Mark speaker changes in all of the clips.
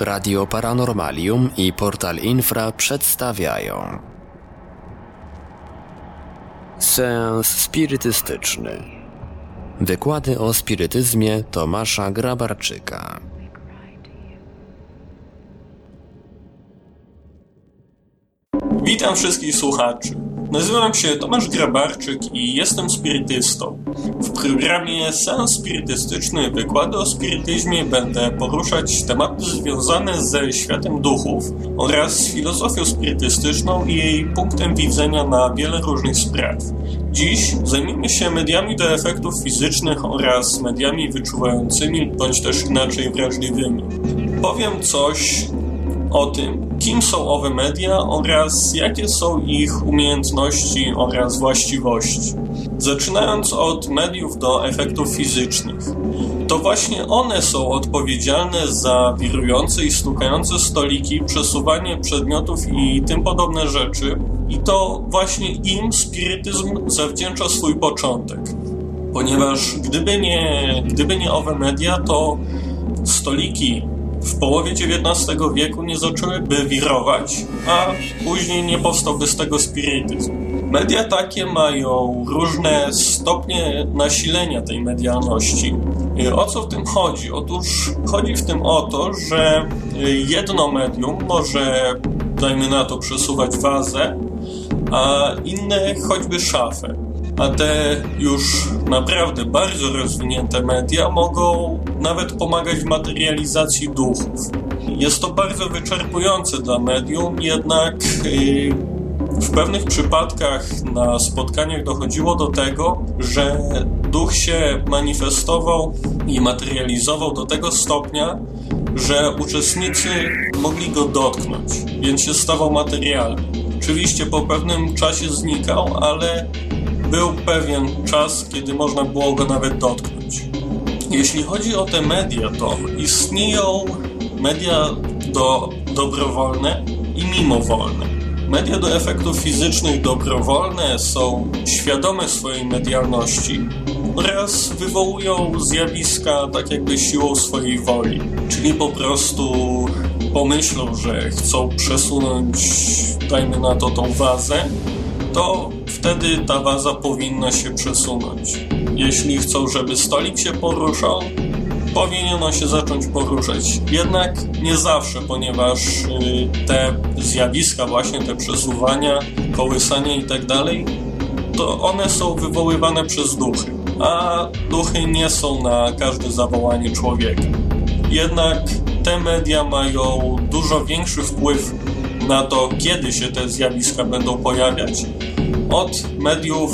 Speaker 1: Radio Paranormalium i Portal Infra przedstawiają. Seans spirytystyczny. Wykłady o spirytyzmie Tomasza Grabarczyka.
Speaker 2: Witam wszystkich słuchaczy. Nazywam się Tomasz Grabarczyk i jestem spirytystą. W programie Sens Spirytystyczny Wykłady o spirytyzmie będę poruszać tematy związane ze światem duchów oraz filozofią spirytystyczną i jej punktem widzenia na wiele różnych spraw. Dziś zajmiemy się mediami do efektów fizycznych oraz mediami wyczuwającymi bądź też inaczej wrażliwymi. Powiem coś o tym, kim są owe media oraz jakie są ich umiejętności oraz właściwości. Zaczynając od mediów do efektów fizycznych. To właśnie one są odpowiedzialne za wirujące i stukające stoliki, przesuwanie przedmiotów i tym podobne rzeczy. I to właśnie im spirytyzm zawdzięcza swój początek. Ponieważ gdyby nie, gdyby nie owe media, to stoliki w połowie XIX wieku nie zaczęłyby wirować, a później nie powstałby z tego spirytyzm. Media takie mają różne stopnie nasilenia tej medialności. O co w tym chodzi? Otóż chodzi w tym o to, że jedno medium może, dajmy na to, przesuwać wazę, a inne choćby szafę a te już naprawdę bardzo rozwinięte media mogą nawet pomagać w materializacji duchów. Jest to bardzo wyczerpujące dla medium, jednak yy, w pewnych przypadkach na spotkaniach dochodziło do tego, że duch się manifestował i materializował do tego stopnia, że uczestnicy mogli go dotknąć, więc się stawał materialny. Oczywiście po pewnym czasie znikał, ale był pewien czas, kiedy można było go nawet dotknąć. Jeśli chodzi o te media, to istnieją media do dobrowolne i mimowolne. Media do efektów fizycznych dobrowolne są świadome swojej medialności oraz wywołują zjawiska tak jakby siłą swojej woli. Czyli po prostu pomyślą, że chcą przesunąć, dajmy na to, tą wazę, to wtedy ta waza powinna się przesunąć. Jeśli chcą, żeby stolik się poruszał, powinien się zacząć poruszać. Jednak nie zawsze, ponieważ y, te zjawiska, właśnie te przesuwania, kołysania i tak to one są wywoływane przez duchy, a duchy nie są na każde zawołanie człowieka. Jednak te media mają dużo większy wpływ na to, kiedy się te zjawiska będą pojawiać, od mediów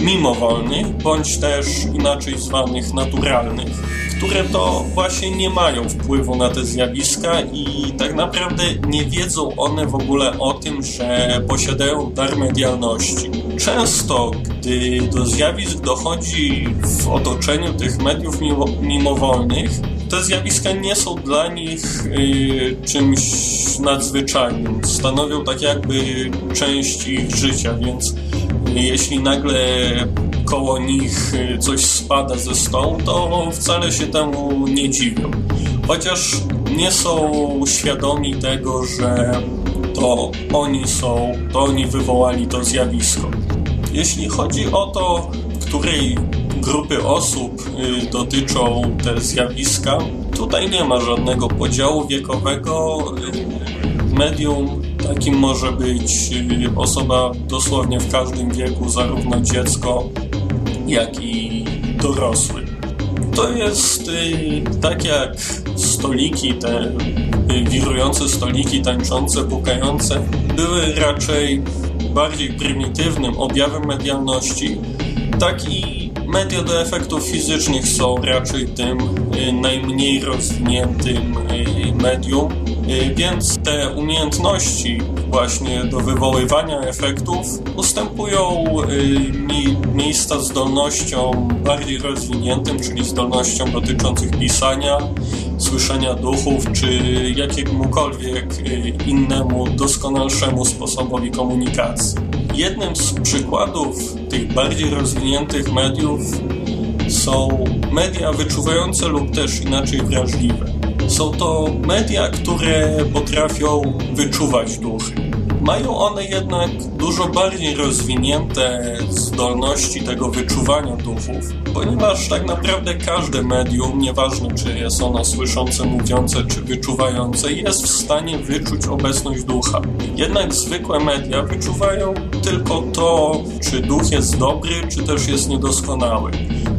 Speaker 2: mimowolnych, bądź też inaczej zwanych naturalnych, które to właśnie nie mają wpływu na te zjawiska i tak naprawdę nie wiedzą one w ogóle o tym, że posiadają dar medialności. Często, gdy do zjawisk dochodzi w otoczeniu tych mediów mimowolnych, te zjawiska nie są dla nich y, czymś nadzwyczajnym. Stanowią tak jakby część ich życia, więc jeśli nagle koło nich y, coś spada ze stołu, to wcale się temu nie dziwią. Chociaż nie są świadomi tego, że to oni są, to oni wywołali to zjawisko. Jeśli chodzi o to, której grupy osób y, dotyczą te zjawiska. Tutaj nie ma żadnego podziału wiekowego. Y, medium takim może być y, osoba dosłownie w każdym wieku, zarówno dziecko, jak i dorosły. To jest tak jak stoliki, te wirujące stoliki, tańczące, pukające, były raczej bardziej prymitywnym objawem medialności, tak i Media do efektów fizycznych są raczej tym y, najmniej rozwiniętym y, medium, y, więc te umiejętności właśnie do wywoływania efektów ustępują miejsca zdolnościom bardziej rozwiniętym, czyli zdolnościom dotyczących pisania, słyszenia duchów, czy jakiemukolwiek innemu, doskonalszemu sposobowi komunikacji. Jednym z przykładów tych bardziej rozwiniętych mediów są media wyczuwające lub też inaczej wrażliwe. Są to media, które potrafią wyczuwać duchy. Mają one jednak dużo bardziej rozwinięte zdolności tego wyczuwania duchów, ponieważ tak naprawdę każde medium, nieważne czy jest ono słyszące, mówiące czy wyczuwające, jest w stanie wyczuć obecność ducha. Jednak zwykłe media wyczuwają tylko to, czy duch jest dobry, czy też jest niedoskonały.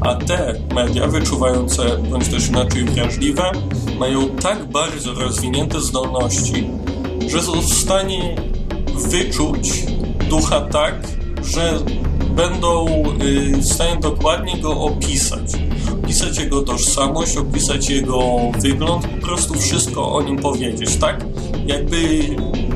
Speaker 2: A te media wyczuwające, bądź też inaczej wrażliwe, mają tak bardzo rozwinięte zdolności, że są w stanie wyczuć ducha tak, że będą y, w stanie dokładnie go opisać. Opisać jego tożsamość, opisać jego wygląd, po prostu wszystko o nim powiedzieć, tak? Jakby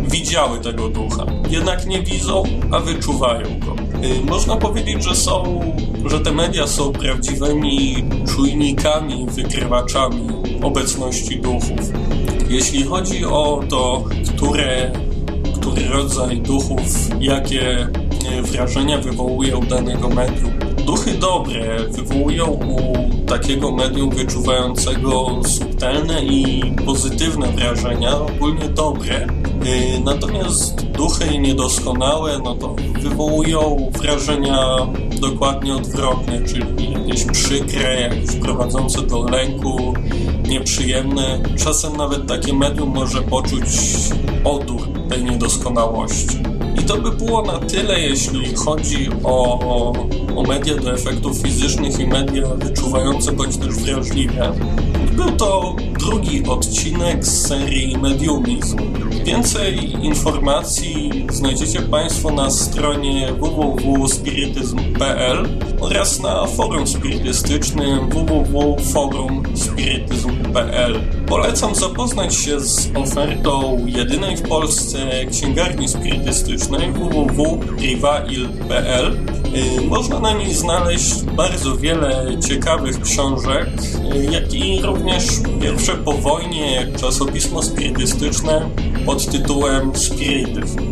Speaker 2: widziały tego ducha. Jednak nie widzą, a wyczuwają go. Y, można powiedzieć, że są, że te media są prawdziwymi czujnikami, wykrywaczami obecności duchów. Jeśli chodzi o to, które który rodzaj duchów, jakie e, wrażenia wywołuje u danego medium. Duchy dobre wywołują u takiego medium wyczuwającego subtelne i pozytywne wrażenia, ogólnie dobre. E, natomiast duchy niedoskonałe, no to wywołują wrażenia dokładnie odwrotne, czyli jakieś przykre, jakieś prowadzące do lęku, nieprzyjemne. Czasem nawet takie medium może poczuć odór tej niedoskonałości. I to by było na tyle, jeśli chodzi o, o media do efektów fizycznych i media wyczuwające bądź też wrażliwe. Był to drugi odcinek z serii Mediumizm. Więcej informacji znajdziecie Państwo na stronie www.spirityzm.pl oraz na forum spirytystycznym www.forumspirytyzm.pl. Polecam zapoznać się z ofertą jedynej w Polsce księgarni spirytystycznej www.rivail.pl. Y, można na niej znaleźć bardzo wiele ciekawych książek, y, jak i również pierwsze po wojnie czasopismo spirytystyczne pod tytułem Spirityzm. Y,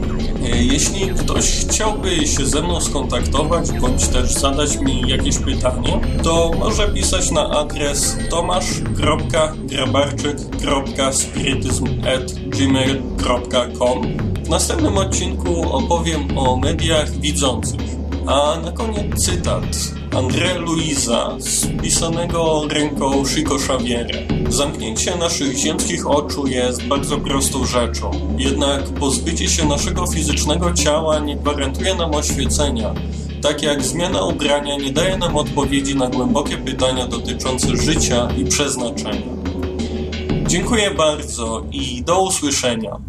Speaker 2: jeśli ktoś chciałby się ze mną skontaktować bądź też zadać mi jakieś pytanie, to może pisać na adres tomasz.grabarczyk.spirytyzm.gmail.com W następnym odcinku opowiem o mediach widzących. A na koniec cytat André Luisa spisanego ręką Chico Xaviera. Zamknięcie naszych ziemskich oczu jest bardzo prostą rzeczą. Jednak pozbycie się naszego fizycznego ciała nie gwarantuje nam oświecenia. Tak jak zmiana ubrania nie daje nam odpowiedzi na głębokie pytania dotyczące życia i przeznaczenia. Dziękuję bardzo i do usłyszenia.